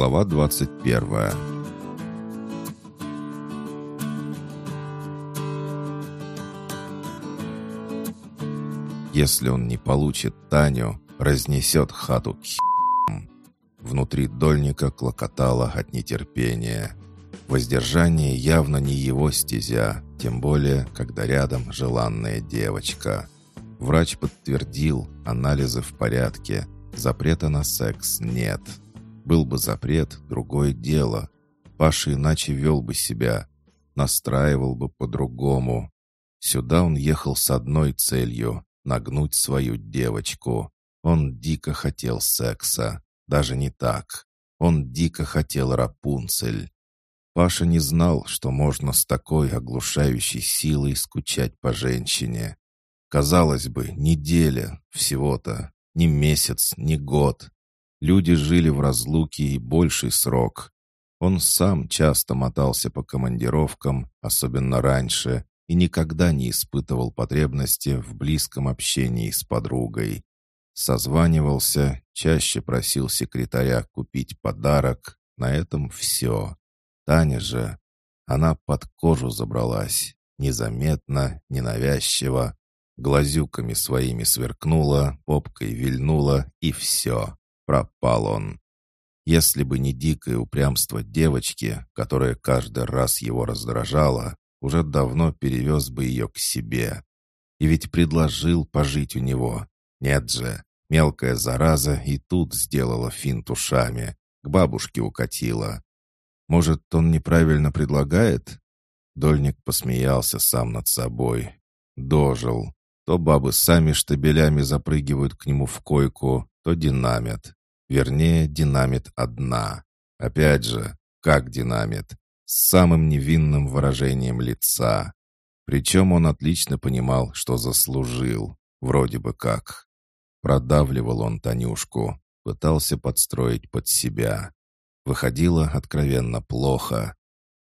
Глава 21 Если он не получит Таню, разнесет хату к хи***м. Внутри дольника клокотало от нетерпения. Воздержание явно не его стезя, тем более, когда рядом желанная девочка. Врач подтвердил, анализы в порядке, запрета на секс нет. Был бы запрет, другое дело. Паша иначе вел бы себя, настраивал бы по-другому. Сюда он ехал с одной целью — нагнуть свою девочку. Он дико хотел секса. Даже не так. Он дико хотел Рапунцель. Паша не знал, что можно с такой оглушающей силой скучать по женщине. Казалось бы, неделя всего-то, не месяц, не год. Люди жили в разлуке и больший срок. Он сам часто мотался по командировкам, особенно раньше, и никогда не испытывал потребности в близком общении с подругой. Созванивался, чаще просил секретаря купить подарок. На этом все. Таня же, она под кожу забралась, незаметно, ненавязчиво, глазюками своими сверкнула, попкой вильнула, и все, пропал он. Если бы не дикое упрямство девочки, которая каждый раз его раздражала, уже давно перевез бы ее к себе. И ведь предложил пожить у него. Нет же, мелкая зараза и тут сделала финт ушами, к бабушке укатила. Может, он неправильно предлагает? Дольник посмеялся сам над собой. Дожил. То бабы сами штабелями запрыгивают к нему в койку, то динамит. Вернее, динамит одна. Опять же, как динамит. С самым невинным выражением лица. Причем он отлично понимал, что заслужил. Вроде бы как. Продавливал он Танюшку. Пытался подстроить под себя. Выходило откровенно плохо.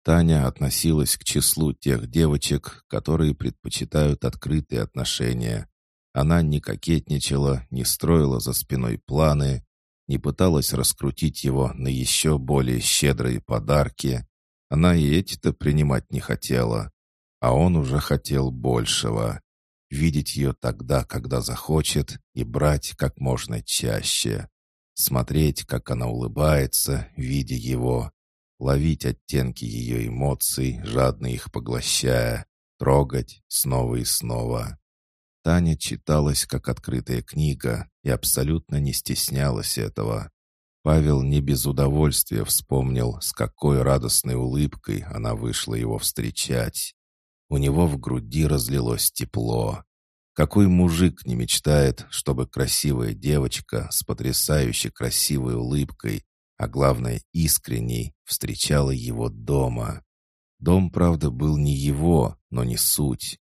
Таня относилась к числу тех девочек, которые предпочитают открытые отношения. Она не кокетничала, не строила за спиной планы, не пыталась раскрутить его на еще более щедрые подарки. Она и эти-то принимать не хотела. А он уже хотел большего. Видеть ее тогда, когда захочет, и брать как можно чаще смотреть, как она улыбается, видя его, ловить оттенки ее эмоций, жадно их поглощая, трогать снова и снова. Таня читалась как открытая книга и абсолютно не стеснялась этого. Павел не без удовольствия вспомнил, с какой радостной улыбкой она вышла его встречать. У него в груди разлилось тепло. Какой мужик не мечтает, чтобы красивая девочка с потрясающе красивой улыбкой, а главное искренней, встречала его дома? Дом, правда, был не его, но не суть.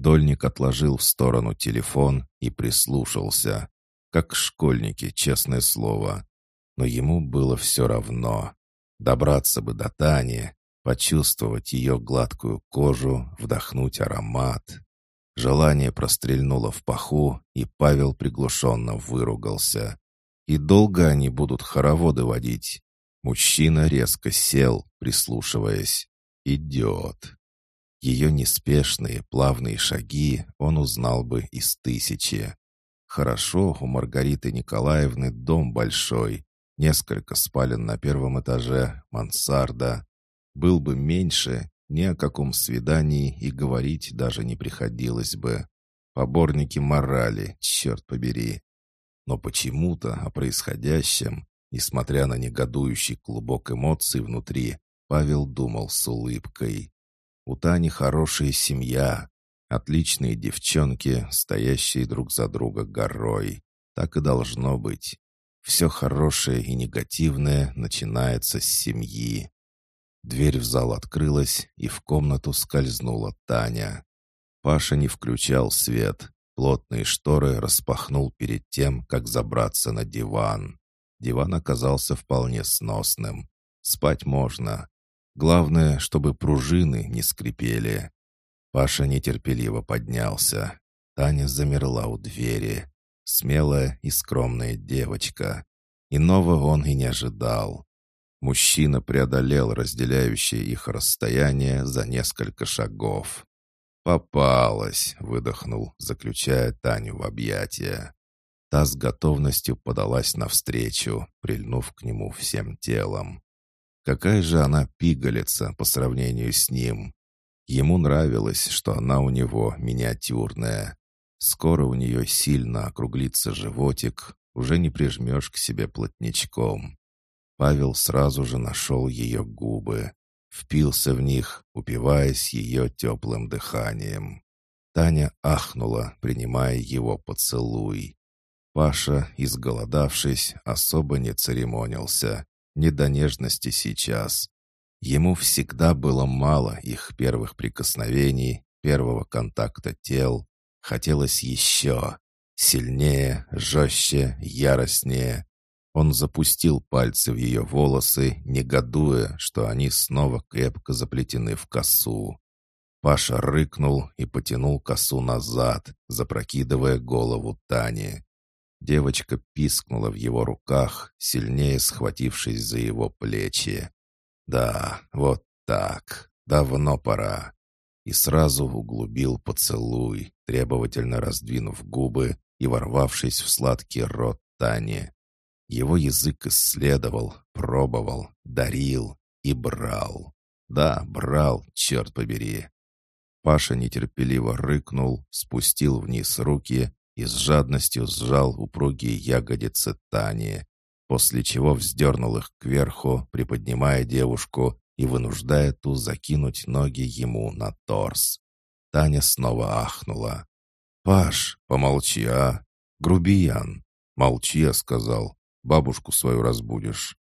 Дольник отложил в сторону телефон и прислушался. Как школьники, честное слово. Но ему было все равно. Добраться бы до Тани, почувствовать ее гладкую кожу, вдохнуть аромат. Желание прострельнуло в паху, и Павел приглушенно выругался. И долго они будут хороводы водить? Мужчина резко сел, прислушиваясь. «Идет». Ее неспешные, плавные шаги он узнал бы из тысячи. Хорошо, у Маргариты Николаевны дом большой, несколько спален на первом этаже, мансарда. Был бы меньше, ни о каком свидании и говорить даже не приходилось бы. Поборники морали, черт побери. Но почему-то о происходящем, несмотря на негодующий клубок эмоций внутри, Павел думал с улыбкой. У Тани хорошая семья, отличные девчонки, стоящие друг за друга горой. Так и должно быть. Все хорошее и негативное начинается с семьи. Дверь в зал открылась, и в комнату скользнула Таня. Паша не включал свет. Плотные шторы распахнул перед тем, как забраться на диван. Диван оказался вполне сносным. Спать можно. Главное, чтобы пружины не скрипели. Паша нетерпеливо поднялся. Таня замерла у двери. Смелая и скромная девочка. Иного он и не ожидал. Мужчина преодолел разделяющее их расстояние за несколько шагов. «Попалась!» — выдохнул, заключая Таню в объятия. Та с готовностью подалась навстречу, прильнув к нему всем телом. Какая же она пигалица по сравнению с ним. Ему нравилось, что она у него миниатюрная. Скоро у нее сильно округлится животик, уже не прижмешь к себе плотничком. Павел сразу же нашел ее губы, впился в них, упиваясь ее теплым дыханием. Таня ахнула, принимая его поцелуй. Паша, изголодавшись, особо не церемонился. Не до нежности сейчас. Ему всегда было мало их первых прикосновений, первого контакта тел. Хотелось еще. Сильнее, жестче, яростнее. Он запустил пальцы в ее волосы, негодуя, что они снова крепко заплетены в косу. Паша рыкнул и потянул косу назад, запрокидывая голову Тани. Девочка пискнула в его руках, сильнее схватившись за его плечи. «Да, вот так. Давно пора». И сразу углубил поцелуй, требовательно раздвинув губы и ворвавшись в сладкий рот Тани. Его язык исследовал, пробовал, дарил и брал. Да, брал, черт побери. Паша нетерпеливо рыкнул, спустил вниз руки и с жадностью сжал упругие ягодицы Тани, после чего вздернул их кверху, приподнимая девушку и вынуждая ту закинуть ноги ему на торс. Таня снова ахнула. «Паш, помолчи, а! Грубиян!» «Молчи», — я сказал. «Бабушку свою разбудишь».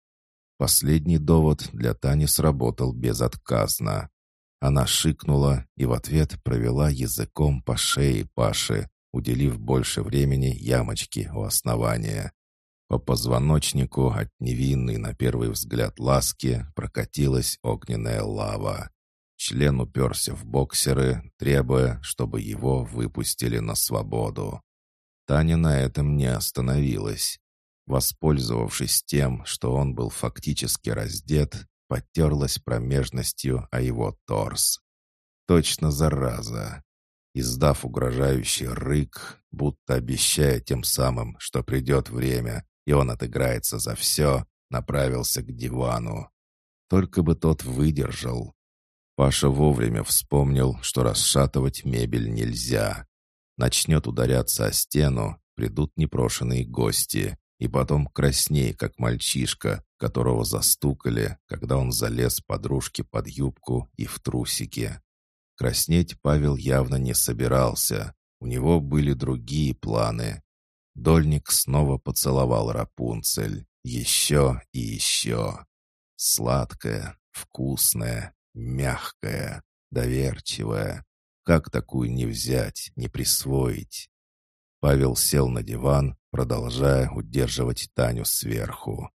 Последний довод для Тани сработал безотказно. Она шикнула и в ответ провела языком по шее Паши, уделив больше времени ямочке у основания. По позвоночнику от невинной на первый взгляд ласки прокатилась огненная лава. Член уперся в боксеры, требуя, чтобы его выпустили на свободу. Таня на этом не остановилась. Воспользовавшись тем, что он был фактически раздет, потерлась промежностью о его торс. Точно зараза. Издав угрожающий рык, будто обещая тем самым, что придет время, и он отыграется за все, направился к дивану. Только бы тот выдержал. Паша вовремя вспомнил, что расшатывать мебель нельзя. Начнет ударяться о стену, придут непрошенные гости, и потом красней, как мальчишка, которого застукали, когда он залез подружке под юбку и в трусики. Краснеть Павел явно не собирался. У него были другие планы. Дольник снова поцеловал Рапунцель. Еще и еще. Сладкая, вкусная, мягкая, доверчивая. Как такую не взять, не присвоить? Павел сел на диван, продолжая удерживать Таню сверху.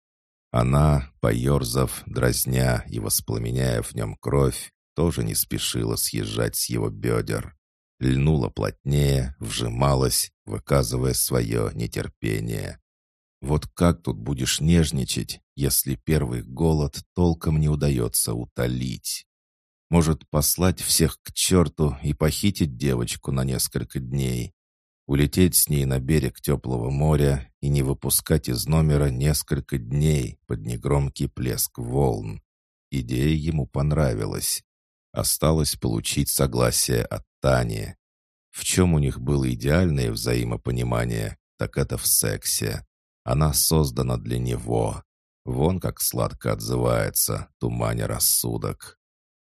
Она, поерзав, дразня и воспламеняя в нем кровь, тоже не спешила съезжать с его бедер. Льнула плотнее, вжималась, выказывая свое нетерпение. Вот как тут будешь нежничать, если первый голод толком не удается утолить? Может, послать всех к черту и похитить девочку на несколько дней? Улететь с ней на берег теплого моря и не выпускать из номера несколько дней под негромкий плеск волн. Идея ему понравилась. Осталось получить согласие от Тани. В чем у них было идеальное взаимопонимание, так это в сексе. Она создана для него. Вон как сладко отзывается, туманя рассудок.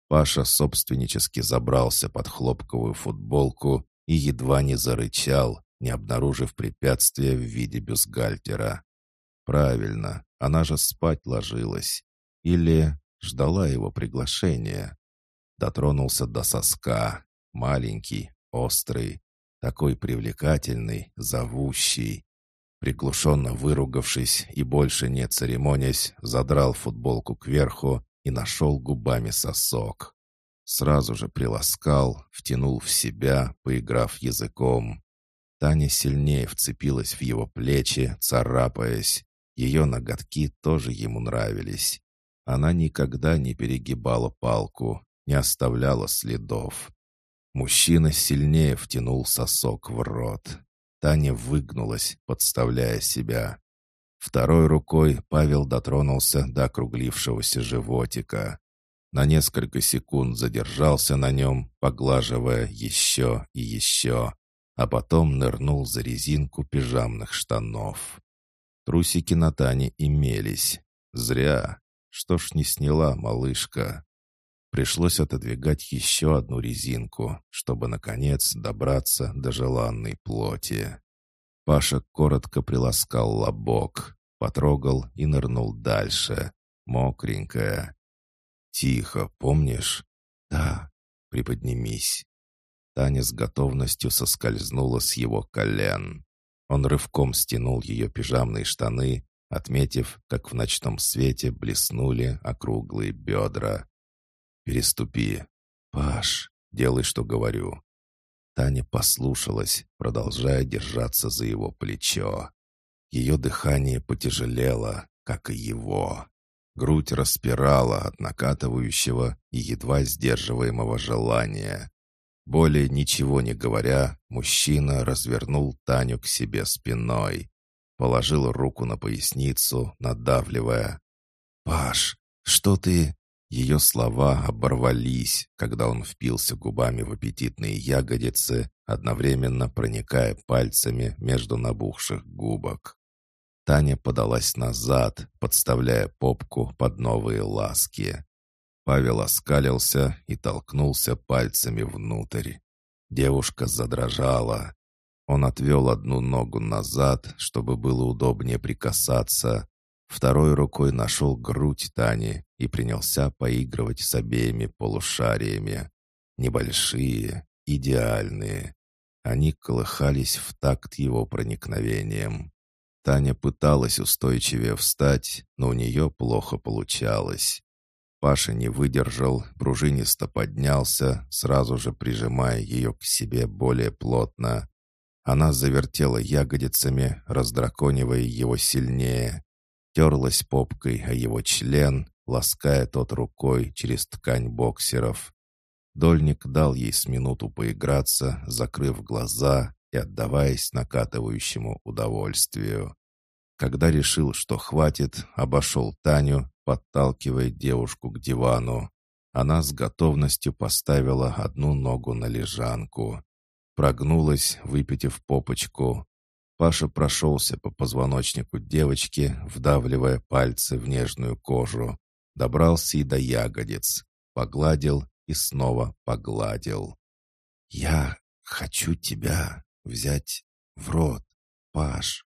Паша собственнически забрался под хлопковую футболку и едва не зарычал, не обнаружив препятствия в виде бюстгальтера. Правильно, она же спать ложилась. Или ждала его приглашения. Дотронулся до соска. Маленький, острый, такой привлекательный, зовущий. Приглушенно выругавшись и больше не церемонясь, задрал футболку кверху и нашел губами сосок. Сразу же приласкал, втянул в себя, поиграв языком. Таня сильнее вцепилась в его плечи, царапаясь. Ее ноготки тоже ему нравились. Она никогда не перегибала палку, не оставляла следов. Мужчина сильнее втянул сосок в рот. Таня выгнулась, подставляя себя. Второй рукой Павел дотронулся до округлившегося животика. На несколько секунд задержался на нем, поглаживая еще и еще, а потом нырнул за резинку пижамных штанов. Трусики на Тане имелись. Зря. Что ж не сняла малышка? Пришлось отодвигать еще одну резинку, чтобы, наконец, добраться до желанной плоти. Паша коротко приласкал лобок, потрогал и нырнул дальше. Мокренькая. «Тихо, помнишь?» «Да, приподнимись». Таня с готовностью соскользнула с его колен. Он рывком стянул ее пижамные штаны, отметив, как в ночном свете блеснули округлые бедра. «Переступи. Паш, делай, что говорю». Таня послушалась, продолжая держаться за его плечо. Ее дыхание потяжелело, как и его. Грудь распирала от накатывающего и едва сдерживаемого желания. Более ничего не говоря, мужчина развернул Таню к себе спиной. Положил руку на поясницу, надавливая. «Паш, что ты...» Ее слова оборвались, когда он впился губами в аппетитные ягодицы, одновременно проникая пальцами между набухших губок. Таня подалась назад, подставляя попку под новые ласки. Павел оскалился и толкнулся пальцами внутрь. Девушка задрожала. Он отвел одну ногу назад, чтобы было удобнее прикасаться, Второй рукой нашел грудь Тани и принялся поигрывать с обеими полушариями. Небольшие, идеальные. Они колыхались в такт его проникновением. Таня пыталась устойчивее встать, но у нее плохо получалось. Паша не выдержал, пружинисто поднялся, сразу же прижимая ее к себе более плотно. Она завертела ягодицами, раздраконивая его сильнее терлась попкой о его член, лаская тот рукой через ткань боксеров. Дольник дал ей с минуту поиграться, закрыв глаза и отдаваясь накатывающему удовольствию. Когда решил, что хватит, обошел Таню, подталкивая девушку к дивану. Она с готовностью поставила одну ногу на лежанку. Прогнулась, выпитив попочку, Паша прошелся по позвоночнику девочки, вдавливая пальцы в нежную кожу. Добрался и до ягодиц. Погладил и снова погладил. «Я хочу тебя взять в рот, Паш».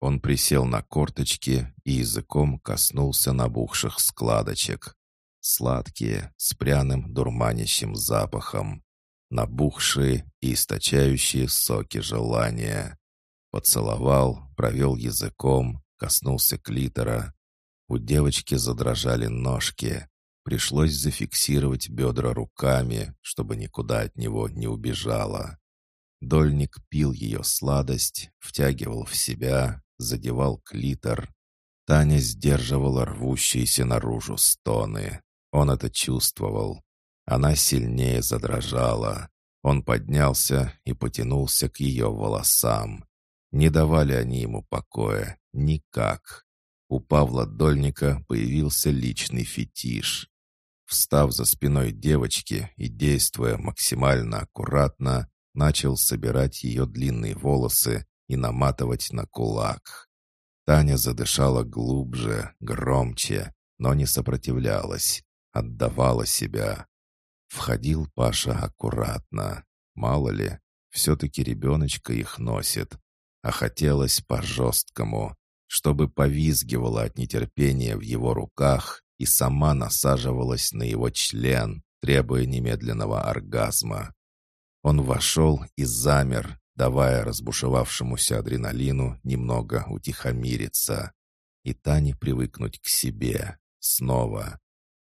Он присел на корточки и языком коснулся набухших складочек. Сладкие, с пряным дурманящим запахом набухшие и источающие соки желания. Поцеловал, провел языком, коснулся клитора. У девочки задрожали ножки. Пришлось зафиксировать бедра руками, чтобы никуда от него не убежала. Дольник пил ее сладость, втягивал в себя, задевал клитор. Таня сдерживала рвущиеся наружу стоны. Он это чувствовал. Она сильнее задрожала. Он поднялся и потянулся к ее волосам. Не давали они ему покоя. Никак. У Павла Дольника появился личный фетиш. Встав за спиной девочки и действуя максимально аккуратно, начал собирать ее длинные волосы и наматывать на кулак. Таня задышала глубже, громче, но не сопротивлялась, отдавала себя. Входил Паша аккуратно. Мало ли, все-таки ребеночка их носит. А хотелось по-жесткому, чтобы повизгивала от нетерпения в его руках и сама насаживалась на его член, требуя немедленного оргазма. Он вошел и замер, давая разбушевавшемуся адреналину немного утихомириться. И Тане привыкнуть к себе. Снова.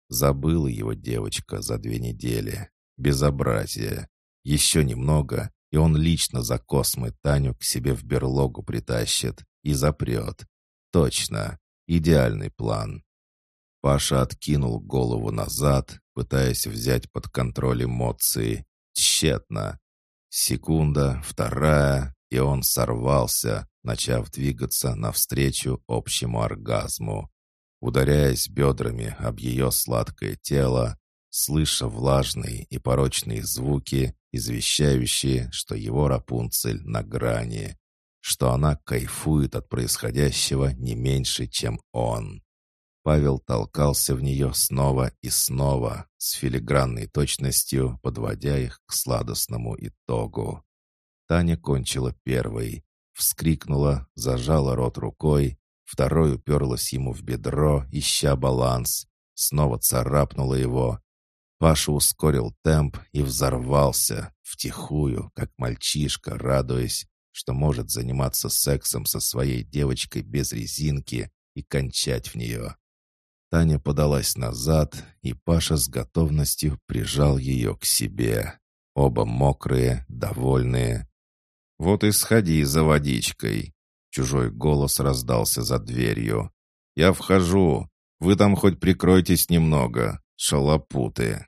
Забыла его девочка за две недели. Безобразие. Еще немного, и он лично за Космы Таню к себе в берлогу притащит и запрет. Точно. Идеальный план. Паша откинул голову назад, пытаясь взять под контроль эмоции. Тщетно. Секунда, вторая, и он сорвался, начав двигаться навстречу общему оргазму. Ударяясь бедрами об ее сладкое тело, слыша влажные и порочные звуки, извещающие, что его Рапунцель на грани, что она кайфует от происходящего не меньше, чем он. Павел толкался в нее снова и снова, с филигранной точностью, подводя их к сладостному итогу. Таня кончила первой, вскрикнула, зажала рот рукой, второй уперлась ему в бедро, ища баланс, снова царапнула его. Паша ускорил темп и взорвался, втихую, как мальчишка, радуясь, что может заниматься сексом со своей девочкой без резинки и кончать в нее. Таня подалась назад, и Паша с готовностью прижал ее к себе. Оба мокрые, довольные. «Вот и сходи за водичкой!» Чужой голос раздался за дверью. «Я вхожу. Вы там хоть прикройтесь немного, шалопуты!»